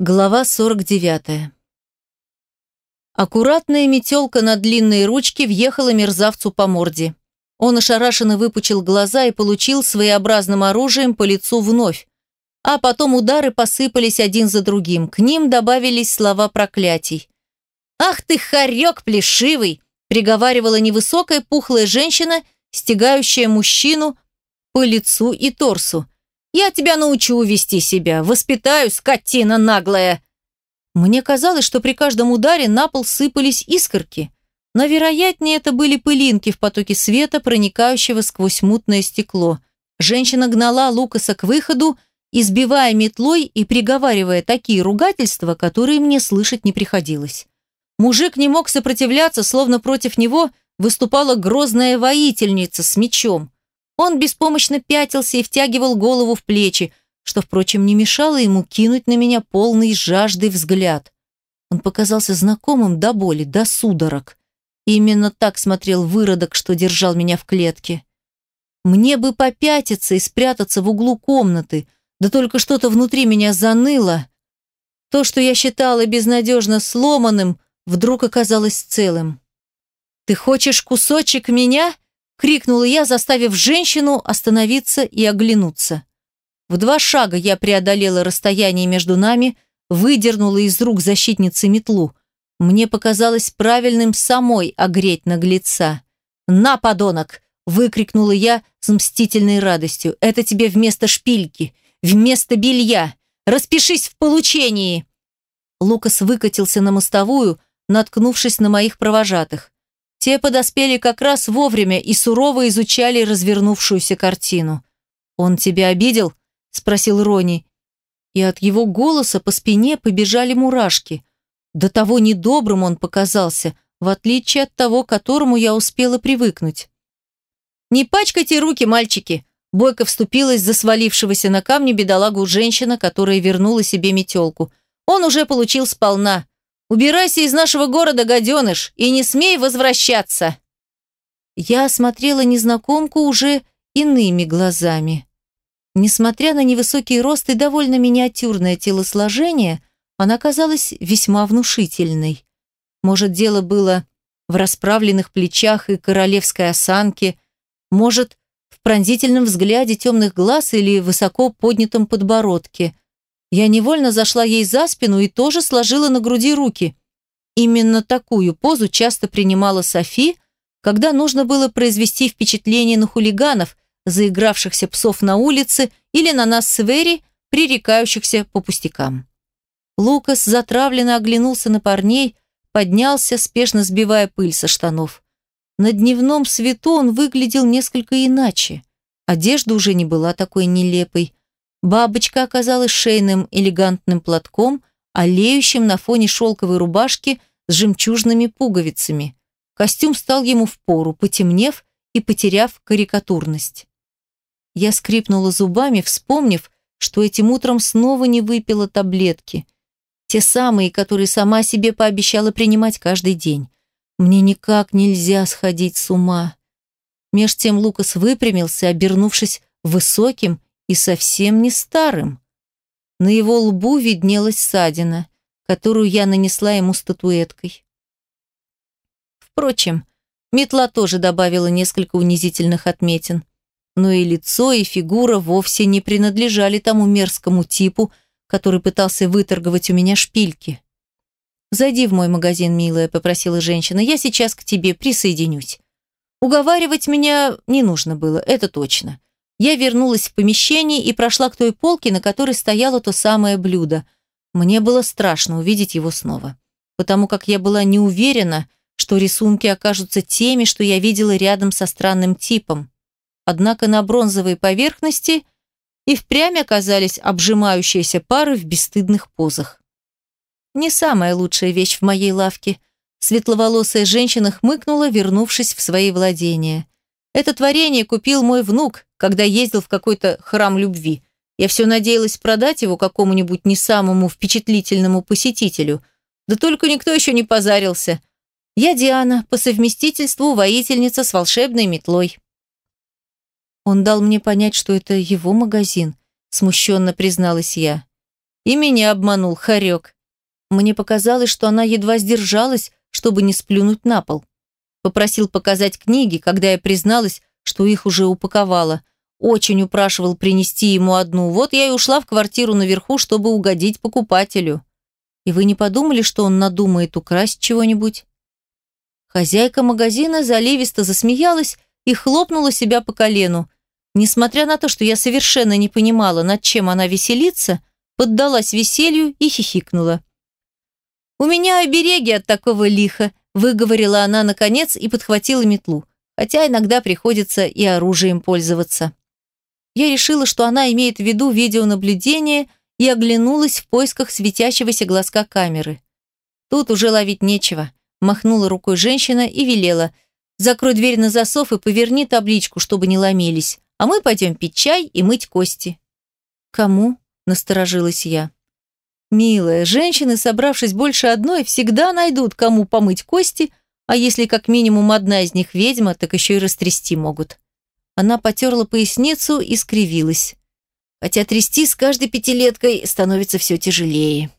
Глава 49. Аккуратная метелка на длинные ручки въехала мерзавцу по морде. Он ошарашенно выпучил глаза и получил своеобразным оружием по лицу вновь. А потом удары посыпались один за другим. К ним добавились слова проклятий. «Ах ты, хорек плешивый!» приговаривала невысокая пухлая женщина, стягающая мужчину по лицу и торсу. Я тебя научу вести себя, воспитаю, скотина наглая!» Мне казалось, что при каждом ударе на пол сыпались искорки, но, вероятнее, это были пылинки в потоке света, проникающего сквозь мутное стекло. Женщина гнала Лукаса к выходу, избивая метлой и приговаривая такие ругательства, которые мне слышать не приходилось. Мужик не мог сопротивляться, словно против него выступала грозная воительница с мечом. Он беспомощно пятился и втягивал голову в плечи, что, впрочем, не мешало ему кинуть на меня полный жажды взгляд. Он показался знакомым до боли, до судорог. Именно так смотрел выродок, что держал меня в клетке. Мне бы попятиться и спрятаться в углу комнаты, да только что-то внутри меня заныло. То, что я считала безнадежно сломанным, вдруг оказалось целым. «Ты хочешь кусочек меня?» Крикнула я, заставив женщину остановиться и оглянуться. В два шага я преодолела расстояние между нами, выдернула из рук защитницы метлу. Мне показалось правильным самой огреть наглеца. «На, подонок!» – выкрикнула я с мстительной радостью. «Это тебе вместо шпильки, вместо белья! Распишись в получении!» Лукас выкатился на мостовую, наткнувшись на моих провожатых. Те подоспели как раз вовремя и сурово изучали развернувшуюся картину. «Он тебя обидел?» – спросил Рони. И от его голоса по спине побежали мурашки. До того недобрым он показался, в отличие от того, к которому я успела привыкнуть. «Не пачкайте руки, мальчики!» Бойко вступилась за свалившегося на камне бедолагу женщина, которая вернула себе метелку. «Он уже получил сполна. Убирайся из нашего города, гаденыш, и не смей возвращаться!» Я осмотрела незнакомку уже иными глазами. Несмотря на невысокий рост и довольно миниатюрное телосложение, она казалась весьма внушительной. Может, дело было в расправленных плечах и королевской осанке, может, в пронзительном взгляде темных глаз или высоко поднятом подбородке – я невольно зашла ей за спину и тоже сложила на груди руки. Именно такую позу часто принимала Софи, когда нужно было произвести впечатление на хулиганов, заигравшихся псов на улице или на нас с Вери, пререкающихся по пустякам. Лукас затравленно оглянулся на парней, поднялся, спешно сбивая пыль со штанов. На дневном свету он выглядел несколько иначе. Одежда уже не была такой нелепой. Бабочка оказалась шейным элегантным платком, олеющим на фоне шелковой рубашки с жемчужными пуговицами. Костюм стал ему впору, потемнев и потеряв карикатурность. Я скрипнула зубами, вспомнив, что этим утром снова не выпила таблетки. Те самые, которые сама себе пообещала принимать каждый день. Мне никак нельзя сходить с ума. Меж тем Лукас выпрямился, обернувшись высоким и совсем не старым. На его лбу виднелась ссадина, которую я нанесла ему статуэткой. Впрочем, метла тоже добавила несколько унизительных отметин. Но и лицо, и фигура вовсе не принадлежали тому мерзкому типу, который пытался выторговать у меня шпильки. «Зайди в мой магазин, милая», — попросила женщина. «Я сейчас к тебе присоединюсь». Уговаривать меня не нужно было, это точно. Я вернулась в помещение и прошла к той полке, на которой стояло то самое блюдо. Мне было страшно увидеть его снова, потому как я была не уверена, что рисунки окажутся теми, что я видела рядом со странным типом. Однако на бронзовой поверхности и впрямь оказались обжимающиеся пары в бесстыдных позах. Не самая лучшая вещь в моей лавке. Светловолосая женщина хмыкнула, вернувшись в свои владения. Это творение купил мой внук, когда ездил в какой-то храм любви. Я все надеялась продать его какому-нибудь не самому впечатлительному посетителю. Да только никто еще не позарился. Я Диана, по совместительству воительница с волшебной метлой. Он дал мне понять, что это его магазин, смущенно призналась я. И меня обманул хорек. Мне показалось, что она едва сдержалась, чтобы не сплюнуть на пол. Попросил показать книги, когда я призналась, что их уже упаковала. Очень упрашивал принести ему одну. Вот я и ушла в квартиру наверху, чтобы угодить покупателю. И вы не подумали, что он надумает украсть чего-нибудь? Хозяйка магазина заливисто засмеялась и хлопнула себя по колену. Несмотря на то, что я совершенно не понимала, над чем она веселится, поддалась веселью и хихикнула. «У меня обереги от такого лиха», – выговорила она наконец и подхватила метлу, хотя иногда приходится и оружием пользоваться. Я решила, что она имеет в виду видеонаблюдение и оглянулась в поисках светящегося глазка камеры. Тут уже ловить нечего. Махнула рукой женщина и велела. «Закрой дверь на засов и поверни табличку, чтобы не ломились, а мы пойдем пить чай и мыть кости». «Кому?» – насторожилась я. «Милая, женщины, собравшись больше одной, всегда найдут, кому помыть кости, а если как минимум одна из них ведьма, так еще и растрясти могут». Она потерла поясницу и скривилась. Хотя трясти с каждой пятилеткой становится все тяжелее.